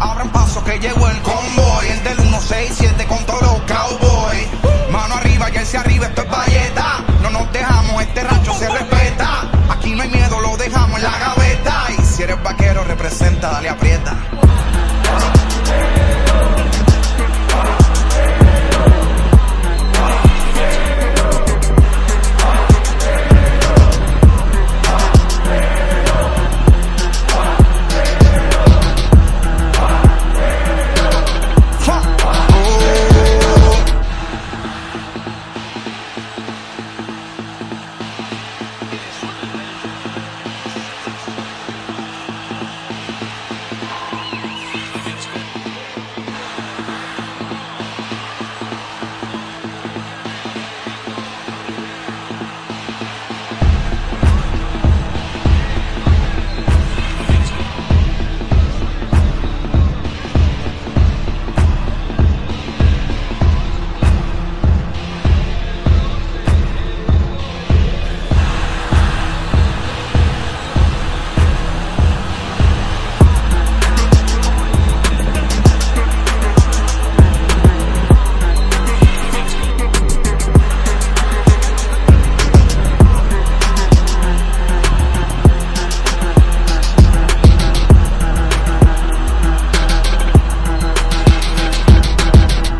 Abran paso que llegó el convoy, el del 167 con todos los cowboys. Mano arriba y él se arriba, esto es valleta. No nos dejamos, este rancho se respeta. Aquí no hay miedo, lo dejamos en la gaveta. Y si eres vaquero, representa, dale aprieta.